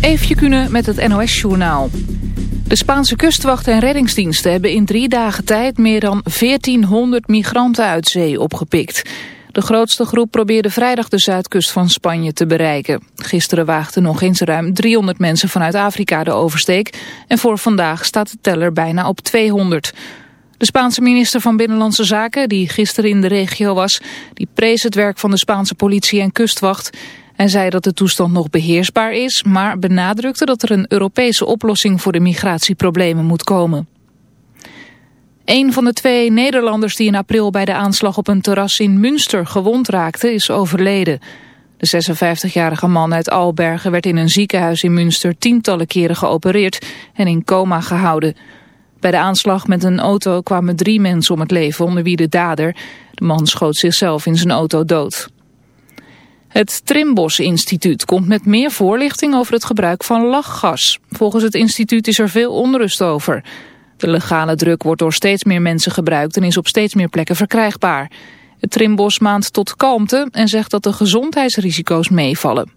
Eefje kunnen met het NOS-journaal. De Spaanse kustwacht en reddingsdiensten hebben in drie dagen tijd meer dan 1400 migranten uit zee opgepikt. De grootste groep probeerde vrijdag de zuidkust van Spanje te bereiken. Gisteren waagden nog eens ruim 300 mensen vanuit Afrika de oversteek en voor vandaag staat de teller bijna op 200. De Spaanse minister van Binnenlandse Zaken, die gisteren in de regio was, die prees het werk van de Spaanse politie en kustwacht en zei dat de toestand nog beheersbaar is, maar benadrukte dat er een Europese oplossing voor de migratieproblemen moet komen. Een van de twee Nederlanders die in april bij de aanslag op een terras in Münster gewond raakte is overleden. De 56-jarige man uit Albergen werd in een ziekenhuis in Münster tientallen keren geopereerd en in coma gehouden. Bij de aanslag met een auto kwamen drie mensen om het leven, onder wie de dader. De man schoot zichzelf in zijn auto dood. Het Trimbos Instituut komt met meer voorlichting over het gebruik van lachgas. Volgens het instituut is er veel onrust over. De legale druk wordt door steeds meer mensen gebruikt en is op steeds meer plekken verkrijgbaar. Het Trimbos maand tot kalmte en zegt dat de gezondheidsrisico's meevallen.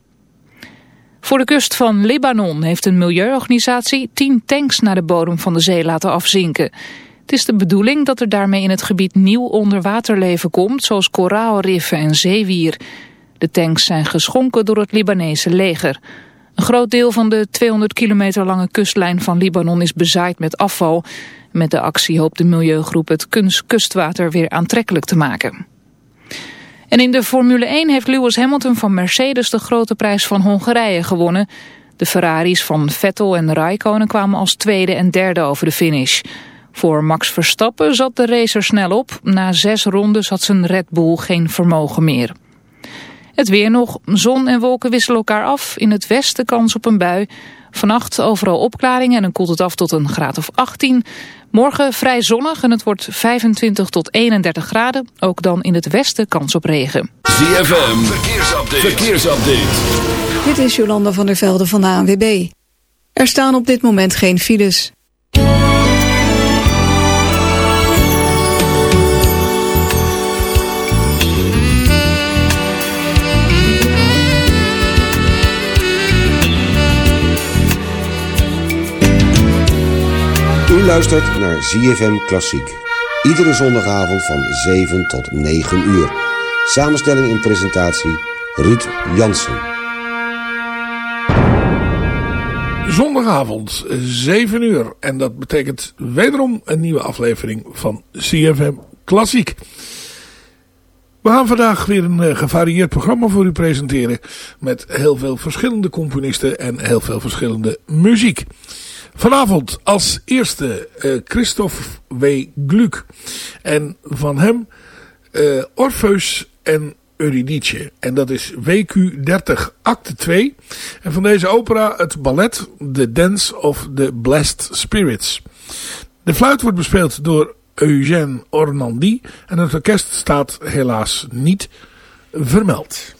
Voor de kust van Libanon heeft een milieuorganisatie tien tanks naar de bodem van de zee laten afzinken. Het is de bedoeling dat er daarmee in het gebied nieuw onderwaterleven komt, zoals koraalriffen en zeewier. De tanks zijn geschonken door het Libanese leger. Een groot deel van de 200 kilometer lange kustlijn van Libanon is bezaaid met afval. Met de actie hoopt de milieugroep het kustwater weer aantrekkelijk te maken. En in de Formule 1 heeft Lewis Hamilton van Mercedes de grote prijs van Hongarije gewonnen. De Ferraris van Vettel en Raikkonen kwamen als tweede en derde over de finish. Voor Max Verstappen zat de racer snel op. Na zes rondes had zijn Red Bull geen vermogen meer. Het weer nog. Zon en wolken wisselen elkaar af. In het westen kans op een bui. Vannacht overal opklaringen en dan koelt het af tot een graad of 18. Morgen vrij zonnig en het wordt 25 tot 31 graden. Ook dan in het westen kans op regen. ZFM, verkeersupdate. verkeersupdate. Dit is Jolanda van der Velde van de ANWB. Er staan op dit moment geen files. Luistert naar ZFM Klassiek. Iedere zondagavond van 7 tot 9 uur. Samenstelling en presentatie Ruud Jansen. Zondagavond 7 uur. En dat betekent wederom een nieuwe aflevering van ZFM Klassiek. We gaan vandaag weer een uh, gevarieerd programma voor u presenteren. Met heel veel verschillende componisten en heel veel verschillende muziek. Vanavond als eerste uh, Christophe W. Gluck. En van hem uh, Orpheus en Eurydice. En dat is WQ 30 acte 2. En van deze opera het ballet The Dance of the Blessed Spirits. De fluit wordt bespeeld door Eugène Ornandy. En het orkest staat helaas niet vermeld.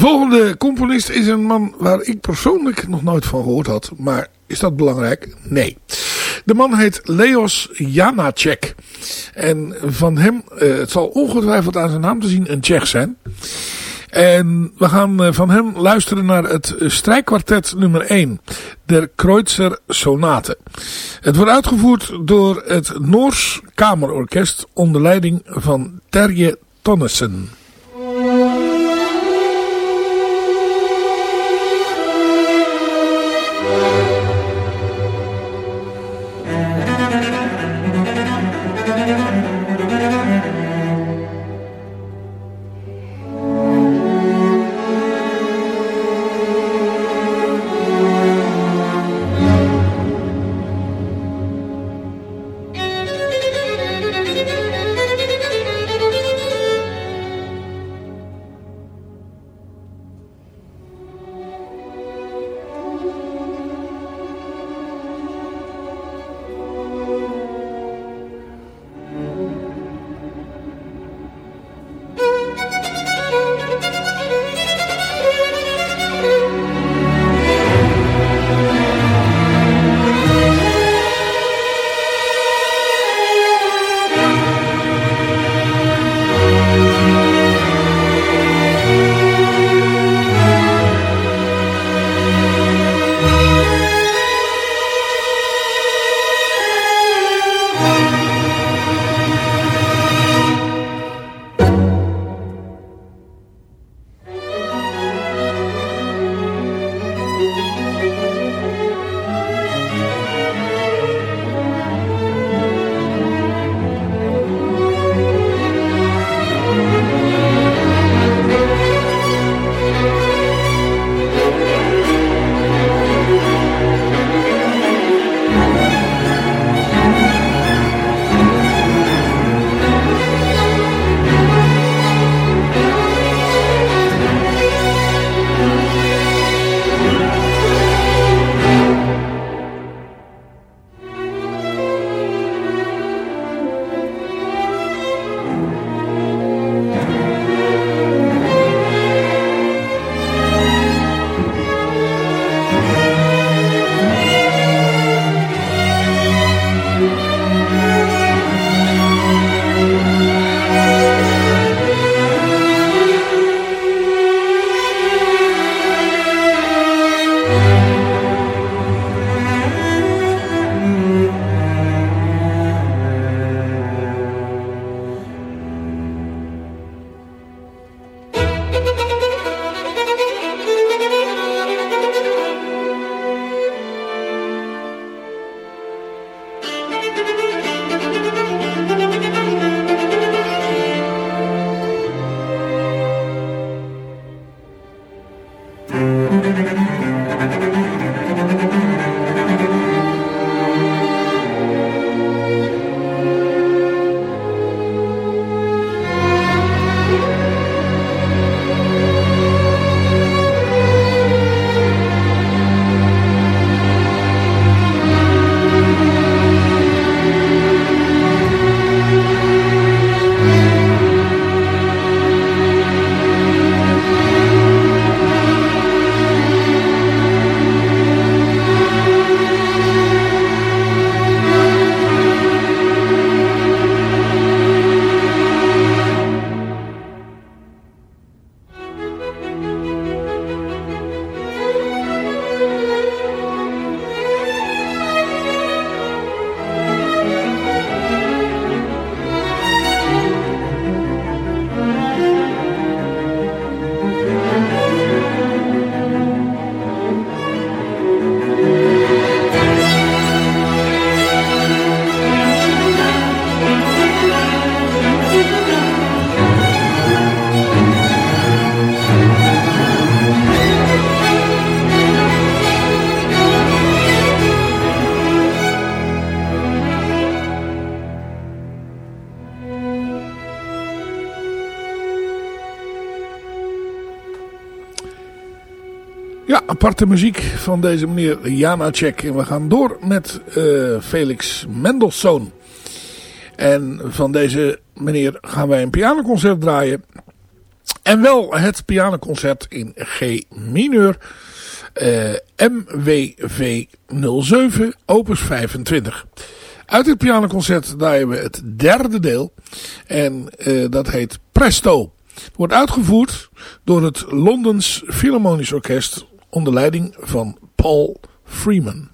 De volgende componist is een man waar ik persoonlijk nog nooit van gehoord had. Maar is dat belangrijk? Nee. De man heet Leos Janacek. En van hem, uh, het zal ongetwijfeld aan zijn naam te zien, een Tsjech zijn. En we gaan uh, van hem luisteren naar het strijkkwartet nummer 1. Der Kreutzer Sonate. Het wordt uitgevoerd door het Noors Kamerorkest onder leiding van Terje Tonnesen. Aparte muziek van deze meneer Janacek. En we gaan door met uh, Felix Mendelssohn. En van deze meneer gaan wij een pianoconcert draaien. En wel het pianoconcert in G mineur. Uh, MWV 07 opus 25. Uit het pianoconcert draaien we het derde deel. En uh, dat heet Presto. Wordt uitgevoerd door het Londens Philharmonisch Orkest onder leiding van Paul Freeman.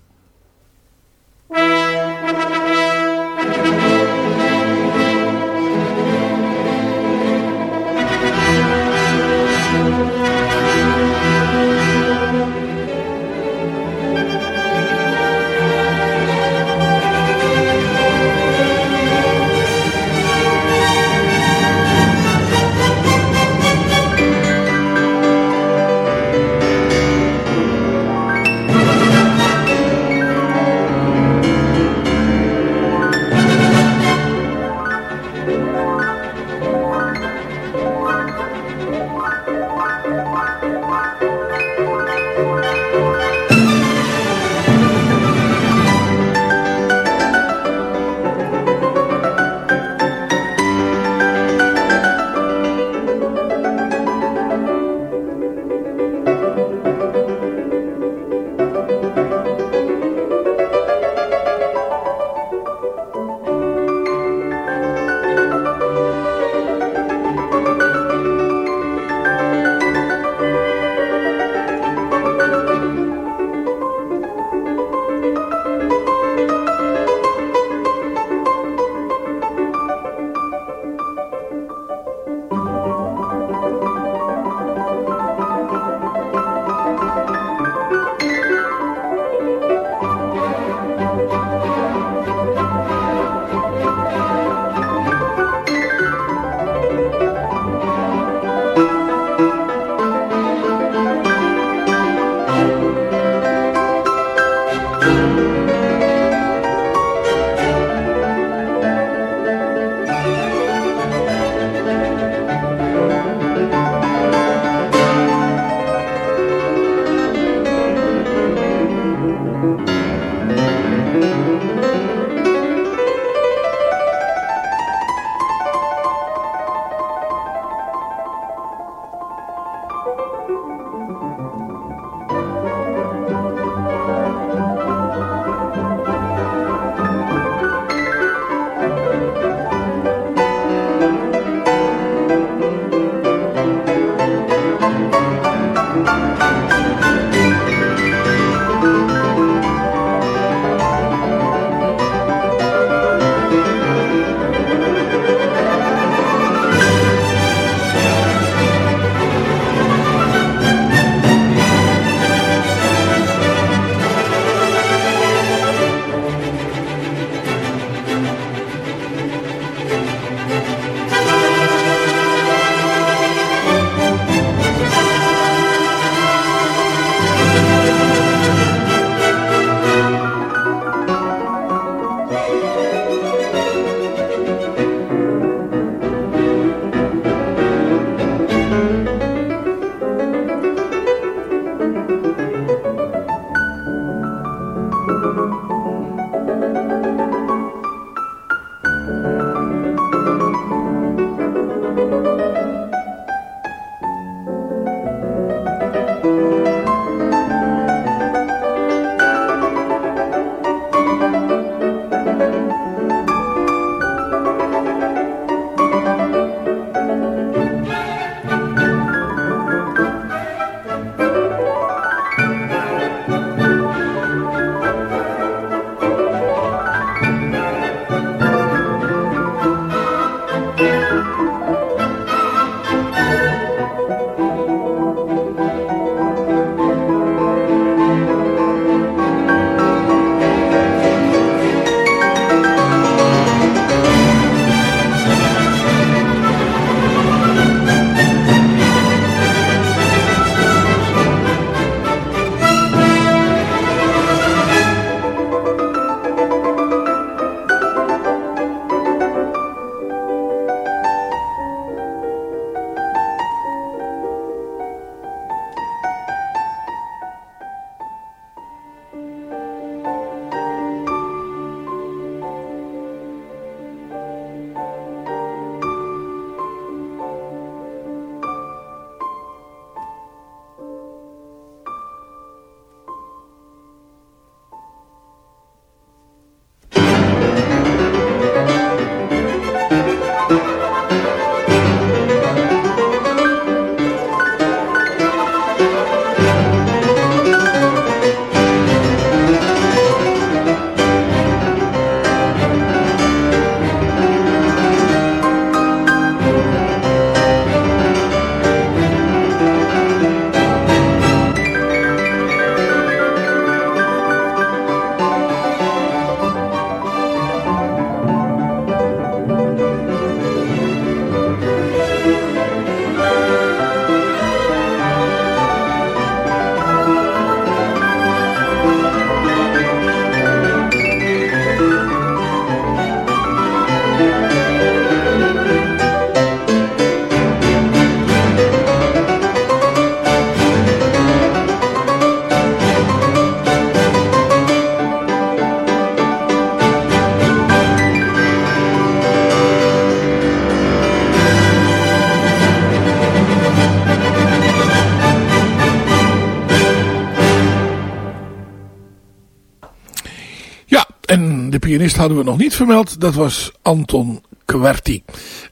Pianist hadden we nog niet vermeld. Dat was Anton Querti.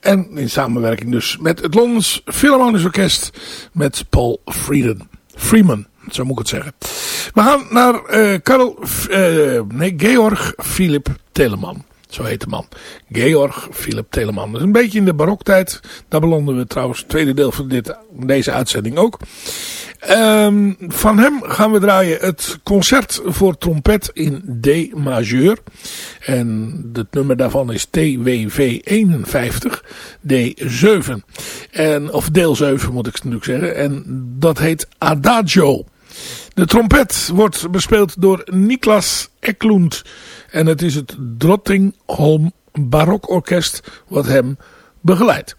En in samenwerking dus met het Londens Philharmonisch Orkest met Paul Frieden. Freeman, zo moet ik het zeggen. We gaan naar uh, nee, Georg Philip Telemann. Zo heet de man. Georg Philip Telemann. Dat is een beetje in de baroktijd. Daar belanden we trouwens het tweede deel van dit, deze uitzending ook. Um, van hem gaan we draaien het concert voor trompet in D majeur. En het nummer daarvan is TWV 51 D7. En, of deel 7 moet ik natuurlijk zeggen. En dat heet Adagio. De trompet wordt bespeeld door Niklas Eklund. En het is het Drottingholm Barokorkest wat hem begeleidt.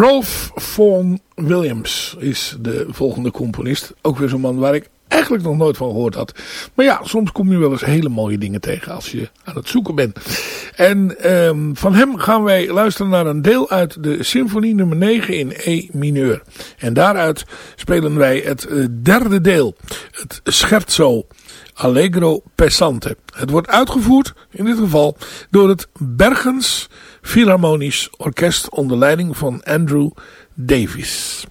Rolf Vaughan Williams is de volgende componist. Ook weer zo'n man waar ik eigenlijk nog nooit van gehoord had. Maar ja, soms kom je wel eens hele mooie dingen tegen als je aan het zoeken bent. En um, van hem gaan wij luisteren naar een deel uit de symfonie nummer 9 in E mineur. En daaruit spelen wij het uh, derde deel, het scherzo. Allegro Pesante. Het wordt uitgevoerd, in dit geval, door het Bergens Philharmonisch Orkest onder leiding van Andrew Davies.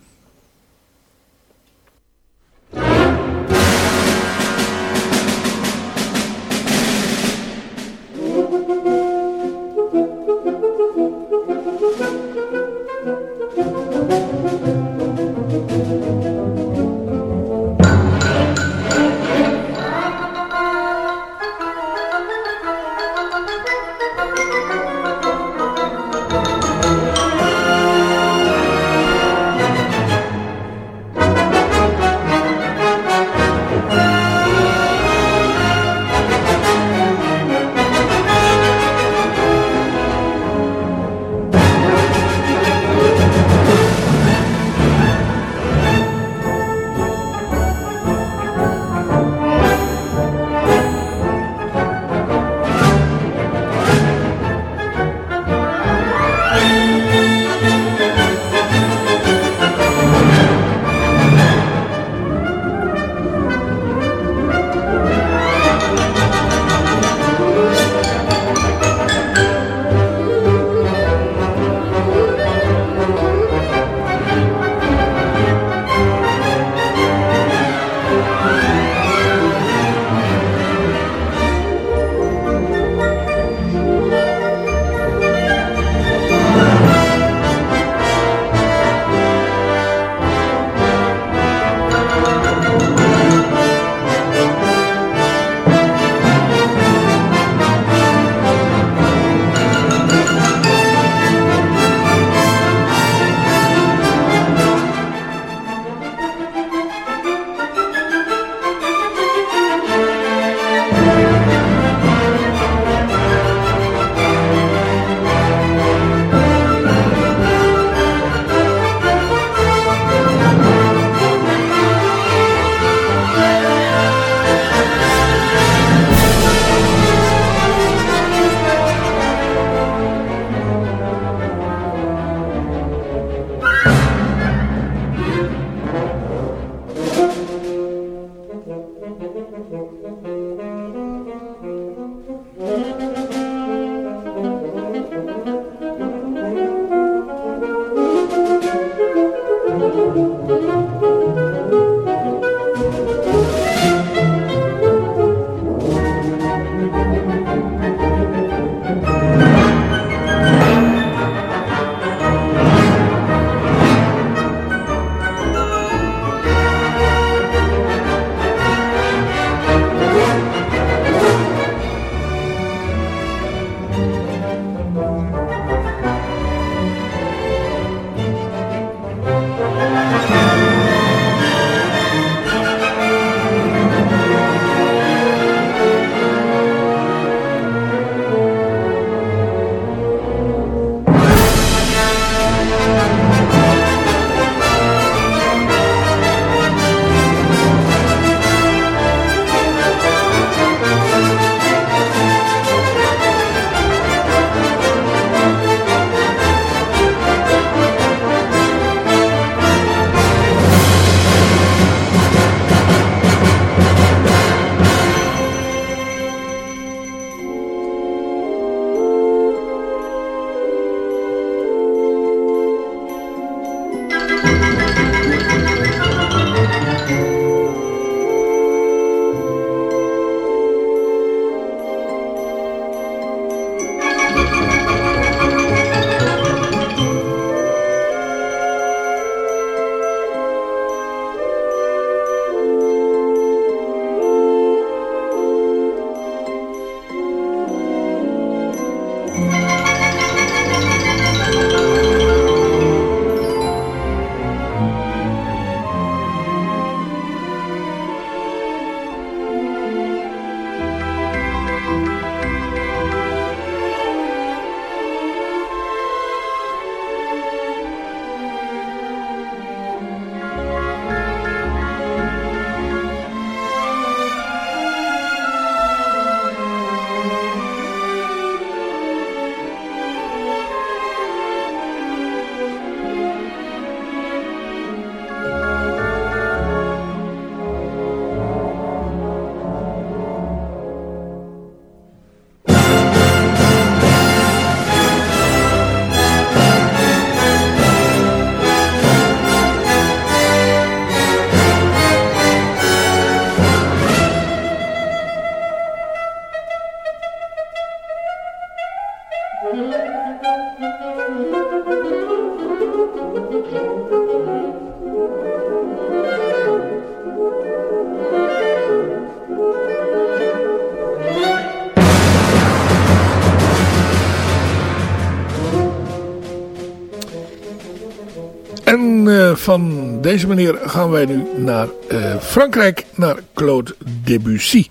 Deze manier gaan wij nu naar uh, Frankrijk, naar Claude Debussy.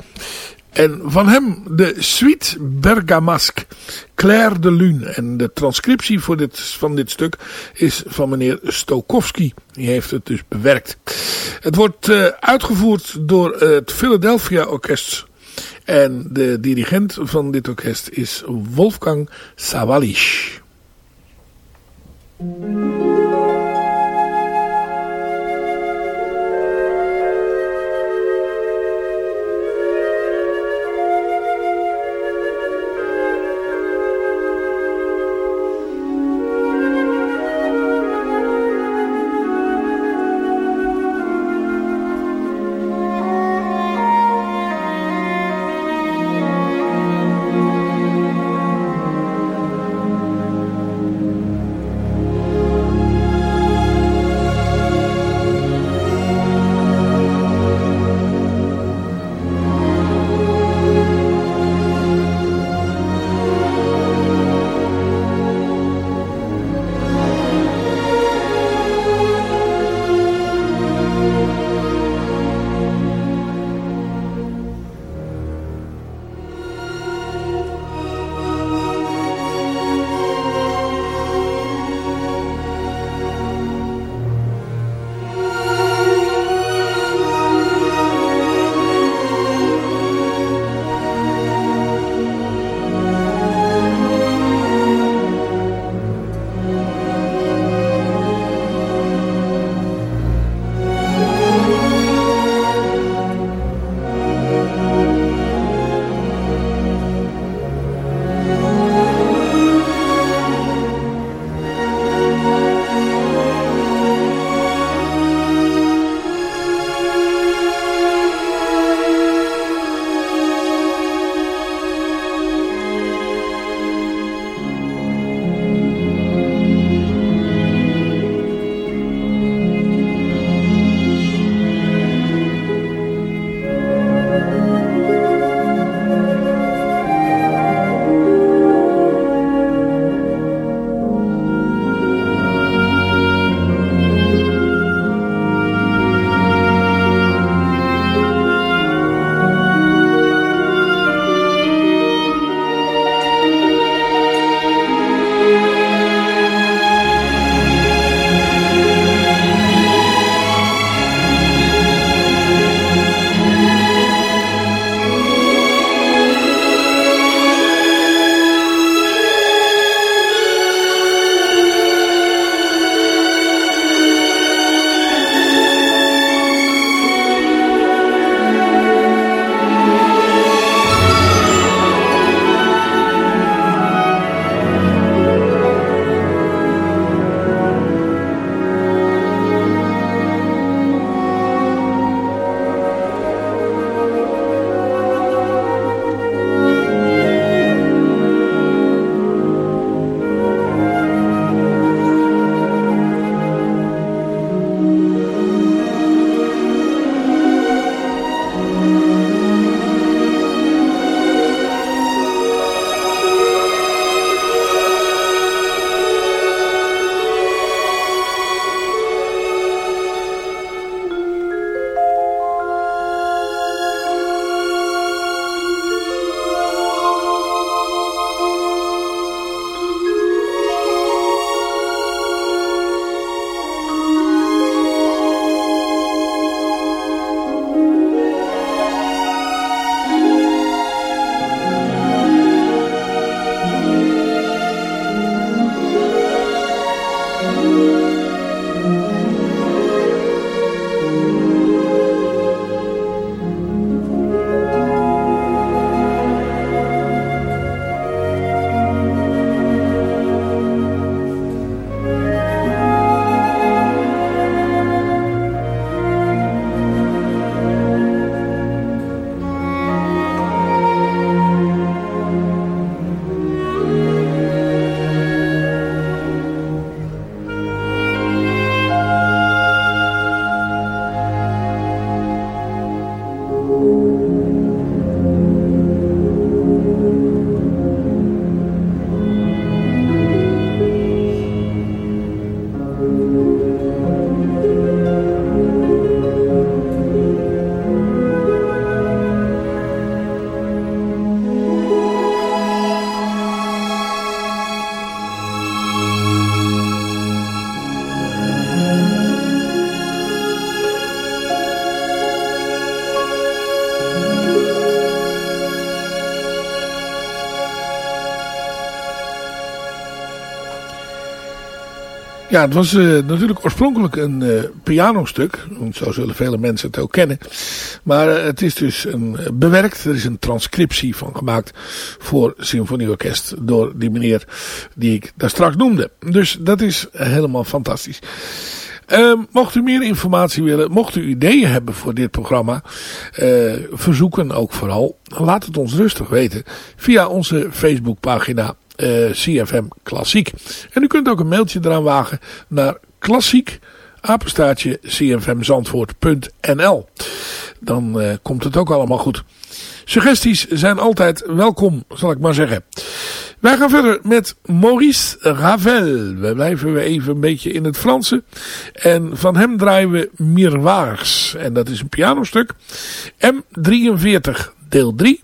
En van hem de Suite Bergamasque, Claire de Lune. En de transcriptie voor dit, van dit stuk is van meneer Stokowski. Die heeft het dus bewerkt. Het wordt uh, uitgevoerd door het Philadelphia Orkest. En de dirigent van dit orkest is Wolfgang Sawalisch. Ja, het was uh, natuurlijk oorspronkelijk een uh, pianostuk. Zo zullen vele mensen het ook kennen. Maar uh, het is dus een, bewerkt. Er is een transcriptie van gemaakt voor symfonieorkest. Door die meneer die ik daar straks noemde. Dus dat is helemaal fantastisch. Uh, mocht u meer informatie willen, mocht u ideeën hebben voor dit programma, verzoeken ook vooral, laat het ons rustig weten via onze Facebookpagina uh, CFM Klassiek. En u kunt ook een mailtje eraan wagen naar klassiek apenstaartje cfmzandvoort.nl Dan uh, komt het ook allemaal goed. Suggesties zijn altijd welkom, zal ik maar zeggen. Wij gaan verder met Maurice Ravel. We blijven we even een beetje in het Franse. En van hem draaien we Miroirs. En dat is een pianostuk. M43 deel 3.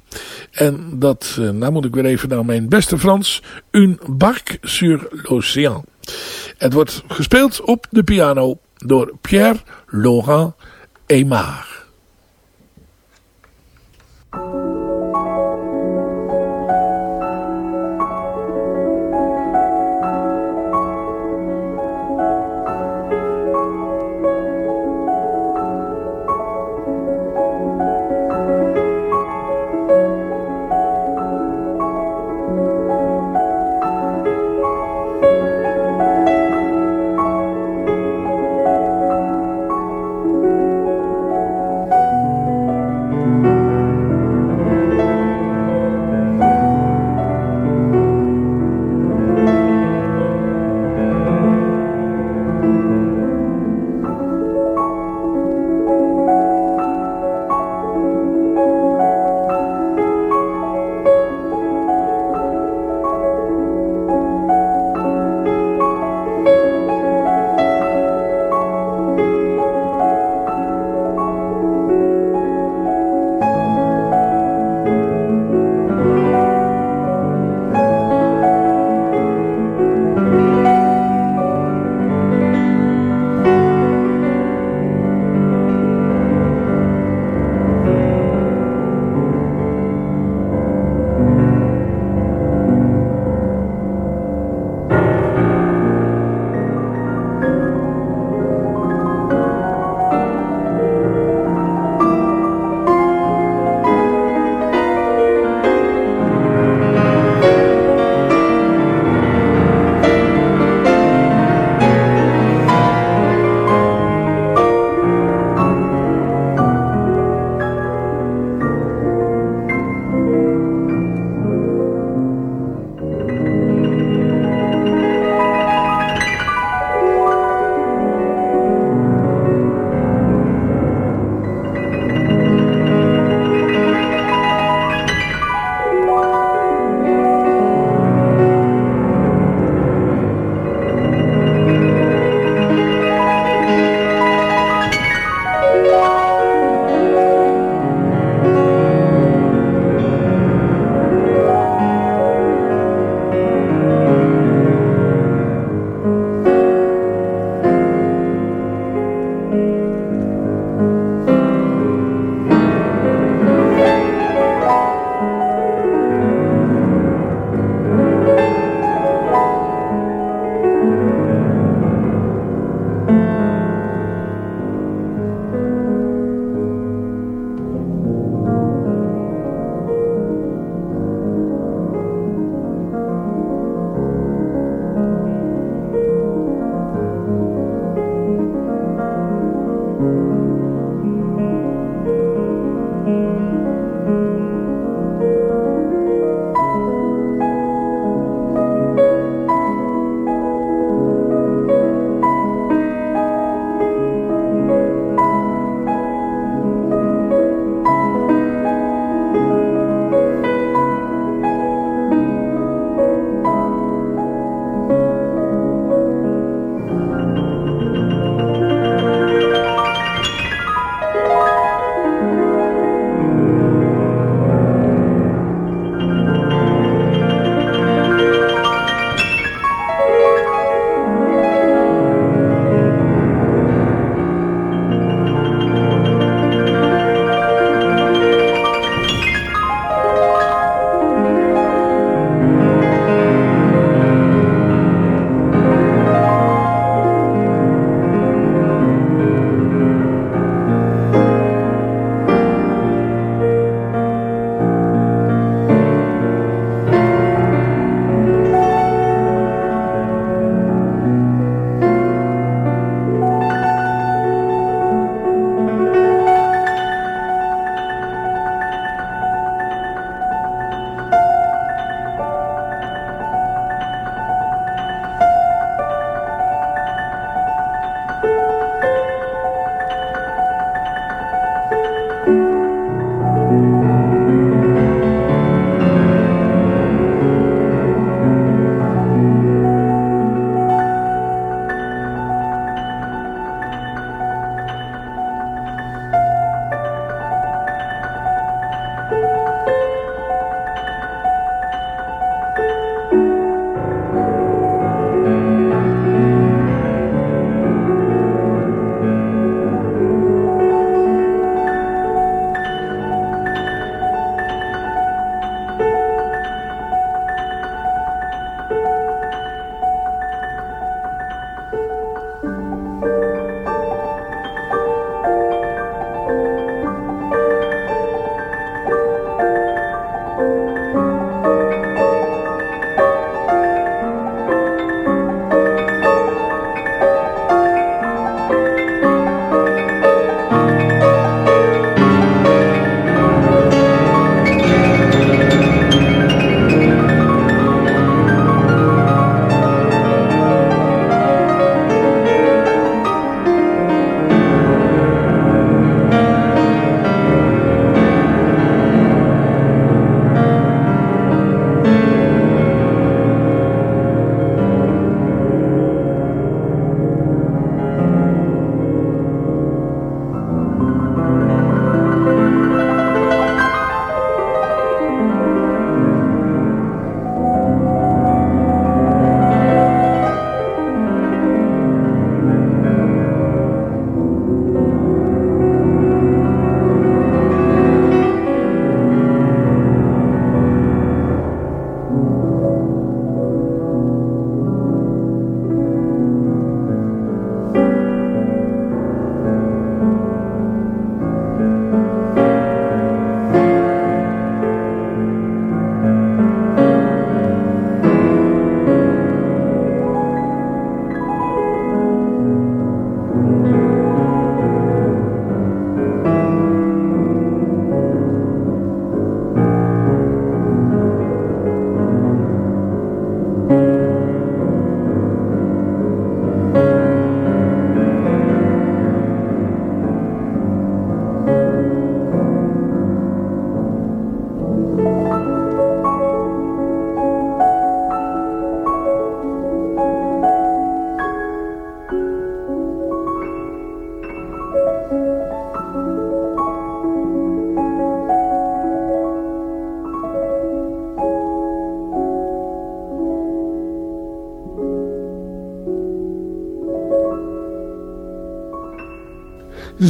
En dat, eh, nou moet ik weer even naar mijn beste Frans. Un barque sur l'océan. Het wordt gespeeld op de piano door Pierre Laurent Aymar.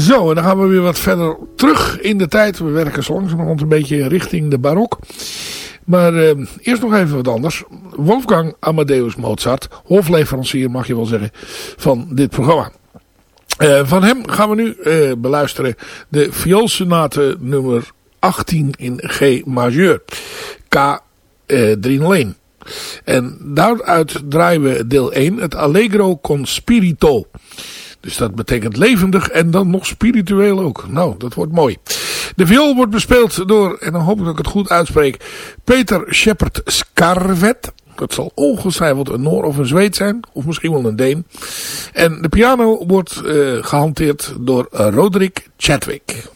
Zo, en dan gaan we weer wat verder terug in de tijd. We werken zo langzamerhand een beetje richting de barok. Maar uh, eerst nog even wat anders. Wolfgang Amadeus Mozart, hofleverancier mag je wel zeggen, van dit programma. Uh, van hem gaan we nu uh, beluisteren de vioolsonate nummer 18 in G majeur. K 301. En daaruit draaien we deel 1, het Allegro con Spirito. Dus dat betekent levendig en dan nog spiritueel ook. Nou, dat wordt mooi. De viool wordt bespeeld door, en dan hoop ik dat ik het goed uitspreek, Peter Shepard Scarvet. Dat zal ongetwijfeld een Noor of een Zweed zijn. Of misschien wel een Deen. En de piano wordt uh, gehanteerd door Roderick Chadwick.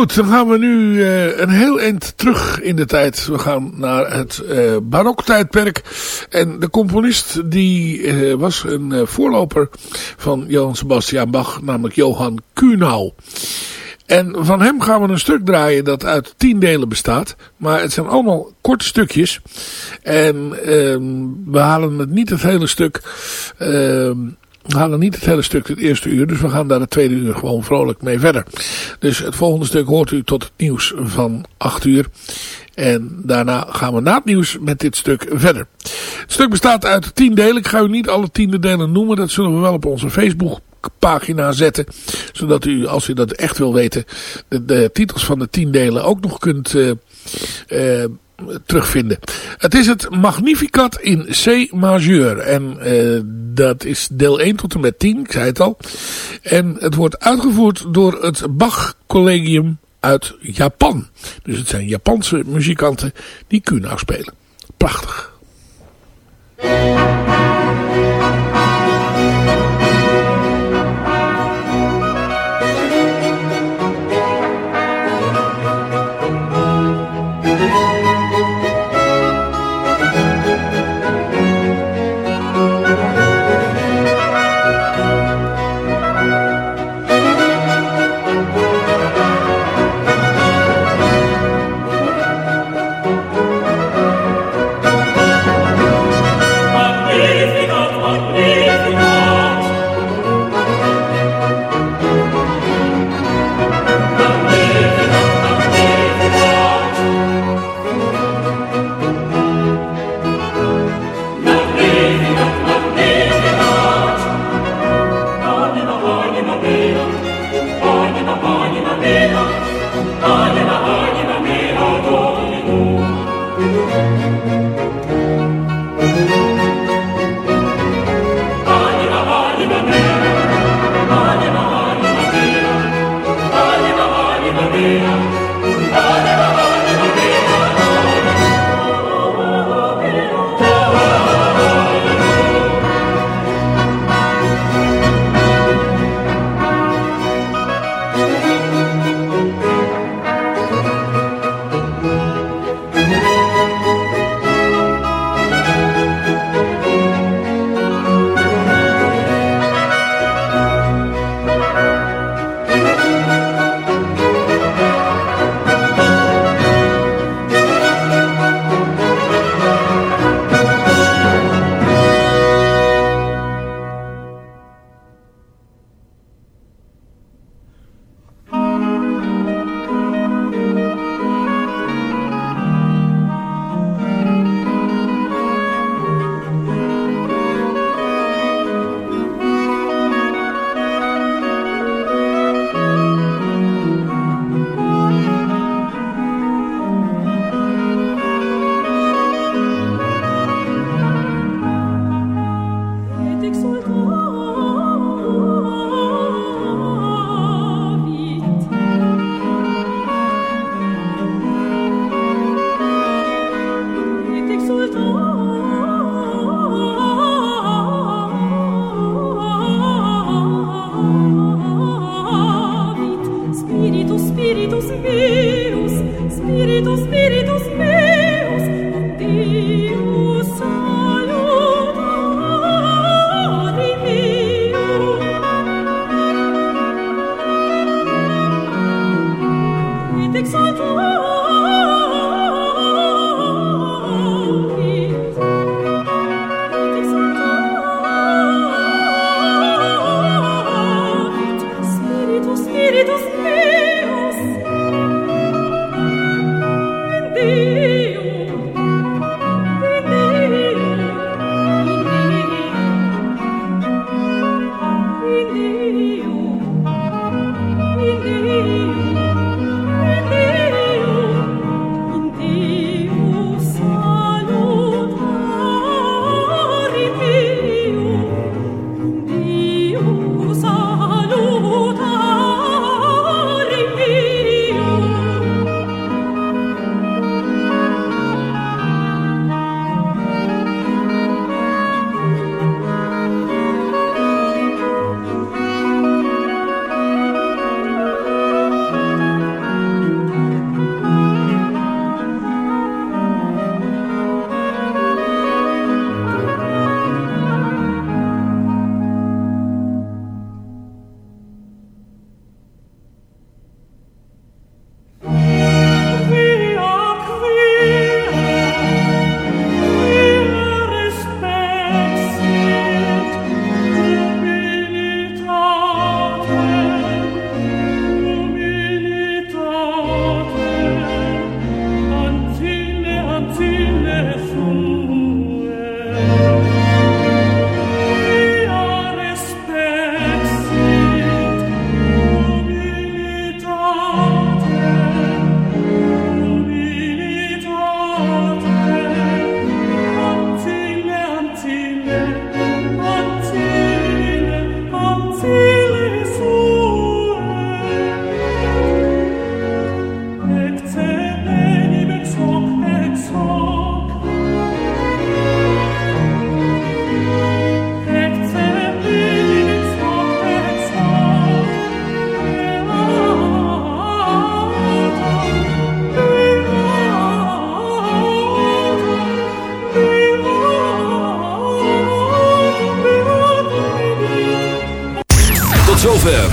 Goed, dan gaan we nu uh, een heel eind terug in de tijd. We gaan naar het uh, baroktijdperk. En de componist die uh, was een voorloper van Johann Sebastian Bach, namelijk Johann Kuhnau. En van hem gaan we een stuk draaien dat uit tien delen bestaat. Maar het zijn allemaal korte stukjes. En ehm, we halen het niet het hele stuk... We halen niet het hele stuk het eerste uur, dus we gaan daar het tweede uur gewoon vrolijk mee verder. Dus het volgende stuk hoort u tot het nieuws van 8 uur. En daarna gaan we na het nieuws met dit stuk verder. Het stuk bestaat uit tien delen. Ik ga u niet alle tiende delen noemen. Dat zullen we wel op onze Facebook pagina zetten. Zodat u, als u dat echt wil weten, de, de titels van de tien delen ook nog kunt... Uh, uh, terugvinden. Het is het Magnificat in C majeur. En uh, dat is deel 1 tot en met 10, ik zei het al. En het wordt uitgevoerd door het Bach Collegium uit Japan. Dus het zijn Japanse muzikanten die Kunau spelen. Prachtig.